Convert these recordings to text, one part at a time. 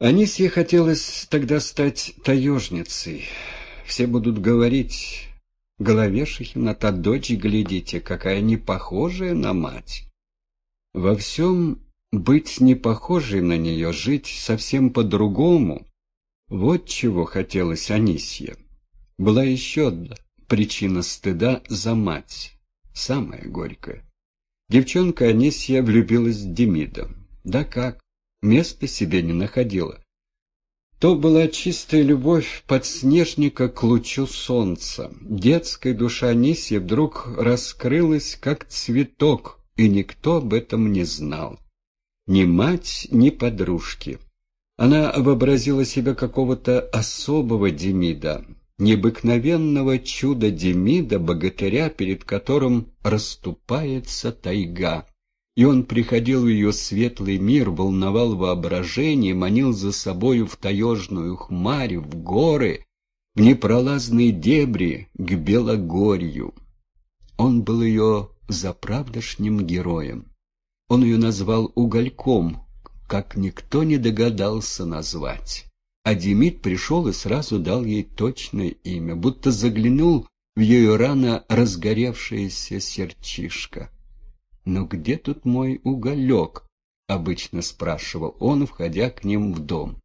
Анисье хотелось тогда стать таежницей. Все будут говорить, Головешихина, та дочь, глядите, какая не похожая на мать. Во всем быть не похожей на нее, жить совсем по-другому. Вот чего хотелось Анисье. Была еще одна причина стыда за мать, самая горькая. Девчонка Анисья влюбилась в Демида. Да как? Места себе не находила. То была чистая любовь подснежника к лучу солнца. Детская душа Нисьи вдруг раскрылась, как цветок, и никто об этом не знал. Ни мать, ни подружки. Она вообразила себя какого-то особого Демида, необыкновенного чуда Демида, богатыря, перед которым расступается тайга и он приходил в ее светлый мир, волновал воображение, манил за собою в таежную хмарь, в горы, в непролазные дебри, к Белогорью. Он был ее заправдошним героем. Он ее назвал угольком, как никто не догадался назвать. А Демид пришел и сразу дал ей точное имя, будто заглянул в ее рано разгоревшееся сердчишко. «Но где тут мой уголек?» — обычно спрашивал он, входя к ним в дом.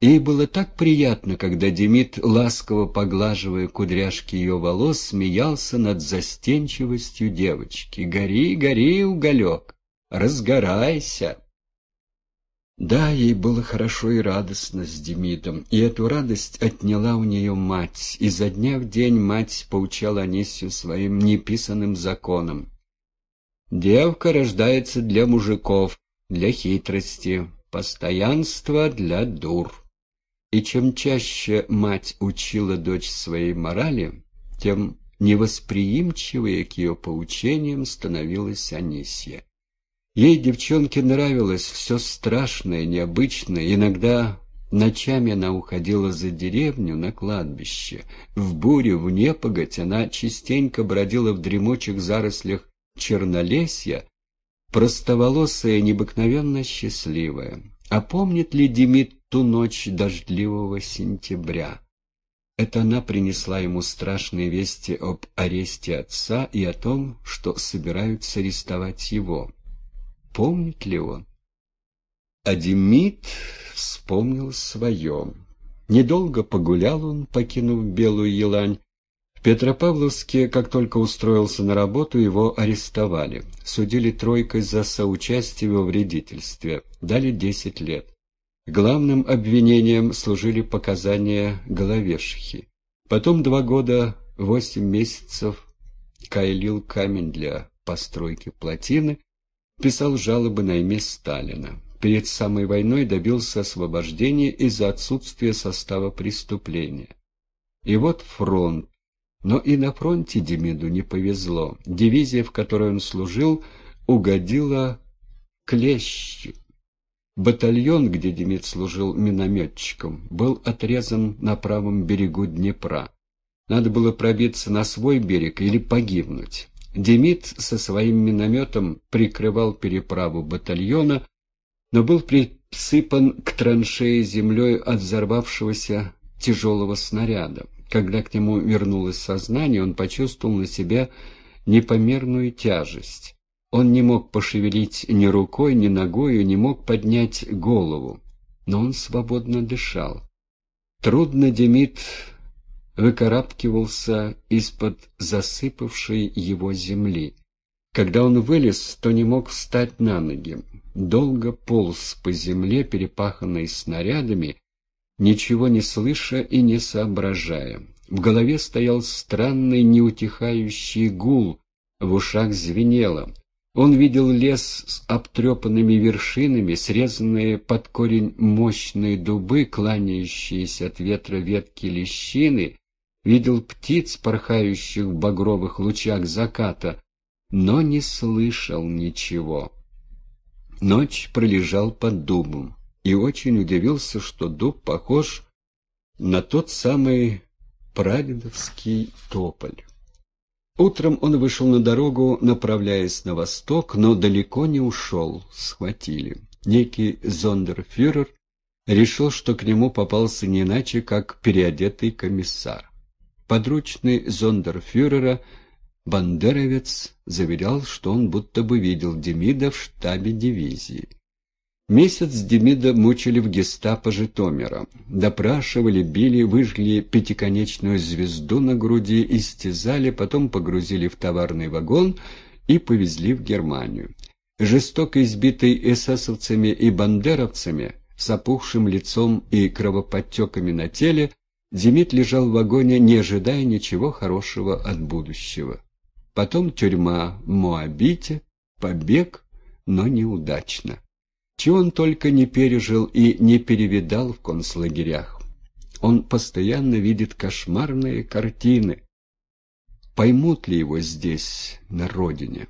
Ей было так приятно, когда Демид, ласково поглаживая кудряшки ее волос, смеялся над застенчивостью девочки. «Гори, гори, уголек! Разгорайся!» Да, ей было хорошо и радостно с Демидом, и эту радость отняла у нее мать. И за дня в день мать поучала Анисию своим неписанным законам. Девка рождается для мужиков, для хитрости, постоянства для дур. И чем чаще мать учила дочь своей морали, тем невосприимчивее к ее поучениям становилась Анисия. Ей, девчонке, нравилось все страшное, необычное. Иногда ночами она уходила за деревню на кладбище. В бурю, в непогодь она частенько бродила в дремучих зарослях чернолесья, простоволосая необыкновенно счастливая. А помнит ли Демид ту ночь дождливого сентября? Это она принесла ему страшные вести об аресте отца и о том, что собираются арестовать его. Помнит ли он? А Демид вспомнил свое. Недолго погулял он, покинув Белую Елань, в Петропавловске, как только устроился на работу, его арестовали. Судили тройкой за соучастие во вредительстве. Дали десять лет. Главным обвинением служили показания головешихи. Потом два года, восемь месяцев кайлил камень для постройки плотины, писал жалобы на имя Сталина. Перед самой войной добился освобождения из-за отсутствия состава преступления. И вот фронт, но и на фронте Демиду не повезло. Дивизия, в которой он служил, угодила клещу. Батальон, где Демид служил минометчиком, был отрезан на правом берегу Днепра. Надо было пробиться на свой берег или погибнуть. Демид со своим минометом прикрывал переправу батальона, но был присыпан к траншее землей от взорвавшегося тяжелого снаряда. Когда к нему вернулось сознание, он почувствовал на себя непомерную тяжесть. Он не мог пошевелить ни рукой, ни ногой, не мог поднять голову, но он свободно дышал. Трудно Демид выкарабкивался из-под засыпавшей его земли. Когда он вылез, то не мог встать на ноги. Долго полз по земле, перепаханной снарядами, ничего не слыша и не соображая. В голове стоял странный неутихающий гул, в ушах звенело. Он видел лес с обтрепанными вершинами, срезанные под корень мощные дубы, кланяющиеся от ветра ветки лещины, видел птиц, порхающих в багровых лучах заката, но не слышал ничего. Ночь пролежал под дубом и очень удивился, что дуб похож на тот самый прадедовский тополь. Утром он вышел на дорогу, направляясь на восток, но далеко не ушел, схватили. Некий зондерфюрер решил, что к нему попался не иначе, как переодетый комиссар. Подручный зондерфюрера Бандеровец заверял, что он будто бы видел Демида в штабе дивизии. Месяц Демида мучили в гестапо Житомира. Допрашивали, били, выжгли пятиконечную звезду на груди, истязали, потом погрузили в товарный вагон и повезли в Германию. Жестоко избитый эсэсовцами и бандеровцами, с опухшим лицом и кровоподтеками на теле, Демид лежал в вагоне, не ожидая ничего хорошего от будущего. Потом тюрьма в Моабите, побег, но неудачно чего он только не пережил и не перевидал в концлагерях. Он постоянно видит кошмарные картины. Поймут ли его здесь, на родине?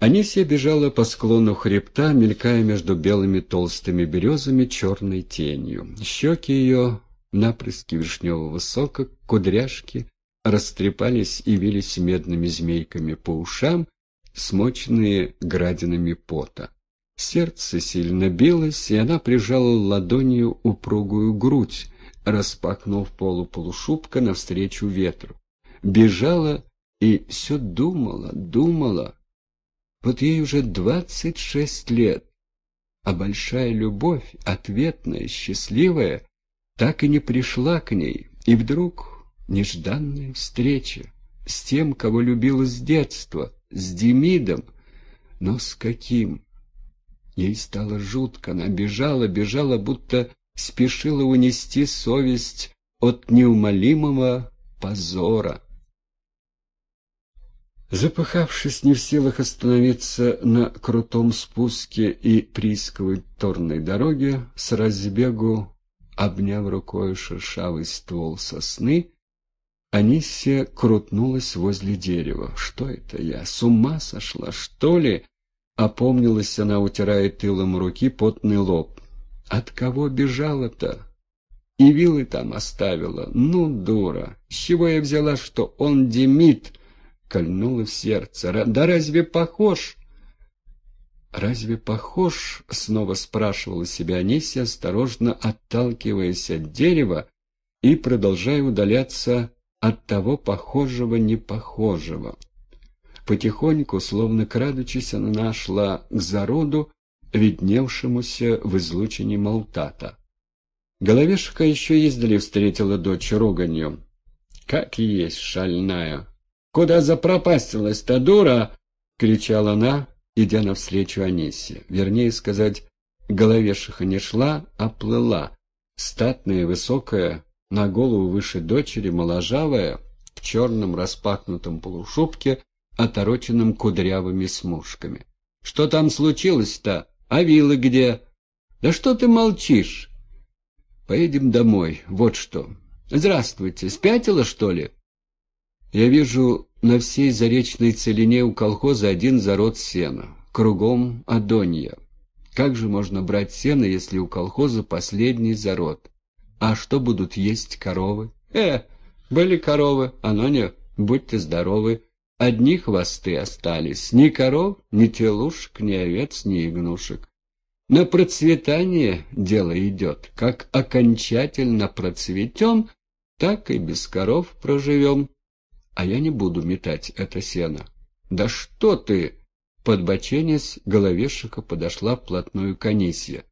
Анисия бежала по склону хребта, мелькая между белыми толстыми березами черной тенью. Щеки ее, напрыски вишневого сока, кудряшки, растрепались и вились медными змейками по ушам, смоченные градинами пота. Сердце сильно билось, и она прижала ладонью упругую грудь, распахнув полу полушубка навстречу ветру. Бежала и все думала, думала. Вот ей уже двадцать шесть лет, а большая любовь, ответная, счастливая, так и не пришла к ней, и вдруг нежданная встреча с тем, кого любила с детства, с Демидом, но с каким? Ей стало жутко, она бежала, бежала, будто спешила унести совесть от неумолимого позора. Запыхавшись, не в силах остановиться на крутом спуске и приисковой торной дороге, с разбегу, обняв рукой шершавый ствол сосны, Анисия крутнулась возле дерева. «Что это я? С ума сошла, что ли?» Опомнилась она, утирая тылом руки потный лоб. От кого бежала-то? И вилы там оставила. Ну, дура! С чего я взяла, что он Демид? Кольнула в сердце. Да разве похож? «Разве похож?» — снова спрашивала себя Анисия, осторожно отталкиваясь от дерева и продолжая удаляться от того похожего-непохожего. Потихоньку, словно крадучись, она шла к зароду, видневшемуся в излучине Малтата. Головешка еще издали встретила дочь руганью. «Как есть шальная! Куда запропастилась-то, дура?» — кричала она, идя навстречу Анисе. Вернее сказать, головешиха не шла, а плыла. Статная, высокая, на голову выше дочери, моложавая, в черном распахнутом полушубке, отороченным кудрявыми смушками. «Что там случилось-то? А вилы где?» «Да что ты молчишь?» «Поедем домой, вот что». «Здравствуйте, спятила, что ли?» «Я вижу на всей заречной целине у колхоза один зарод сена, кругом Адонья. Как же можно брать сено, если у колхоза последний зарод? А что будут есть коровы?» «Э, были коровы, а не, будьте здоровы». Одни хвосты остались, ни коров, ни телушек, ни овец, ни игнушек. На процветание дело идет. Как окончательно процветем, так и без коров проживем. А я не буду метать это сено. Да что ты! Подбоченец головешика подошла вплотную к Анисье.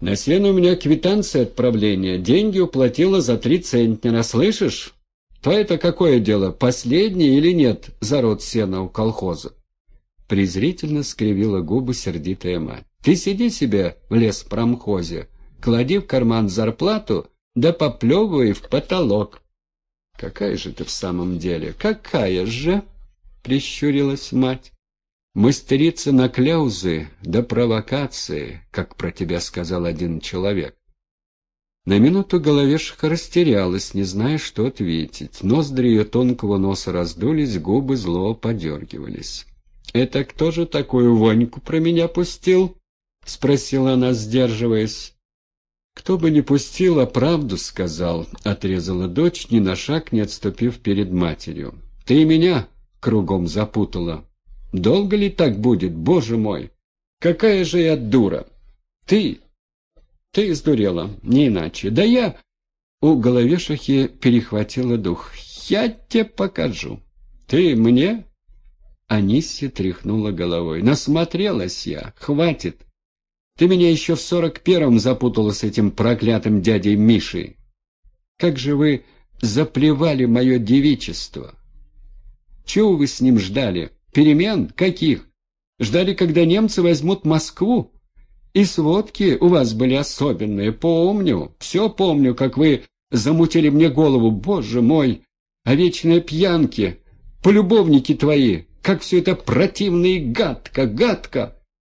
На сено у меня квитанция отправления. Деньги уплатила за три центнера, слышишь? То это какое дело, последний или нет зарод сена у колхоза? Презрительно скривила губы сердитая мать. Ты сиди себе в леспромхозе, клади в карман зарплату, да поплевывай в потолок. Какая же ты в самом деле? Какая же? Прищурилась мать. Мастерица на кляузы да провокации, как про тебя сказал один человек. На минуту головешка растерялась, не зная, что ответить. Ноздри ее тонкого носа раздулись, губы зло подергивались. «Это кто же такую воньку про меня пустил?» — спросила она, сдерживаясь. «Кто бы не пустил, а правду сказал», — отрезала дочь, ни на шаг не отступив перед матерью. «Ты меня кругом запутала. Долго ли так будет, боже мой? Какая же я дура! Ты Ты издурела, не иначе. Да я... У головешихи перехватила дух. Я тебе покажу. Ты мне? Анисия тряхнула головой. Насмотрелась я. Хватит. Ты меня еще в сорок первом запутала с этим проклятым дядей Мишей. Как же вы заплевали мое девичество? Чего вы с ним ждали? Перемен? Каких? Ждали, когда немцы возьмут Москву? И сводки у вас были особенные, помню. Все помню, как вы замутили мне голову. Боже мой! А вечные пьянки, полюбовники твои, как все это противно и гадко, гадко!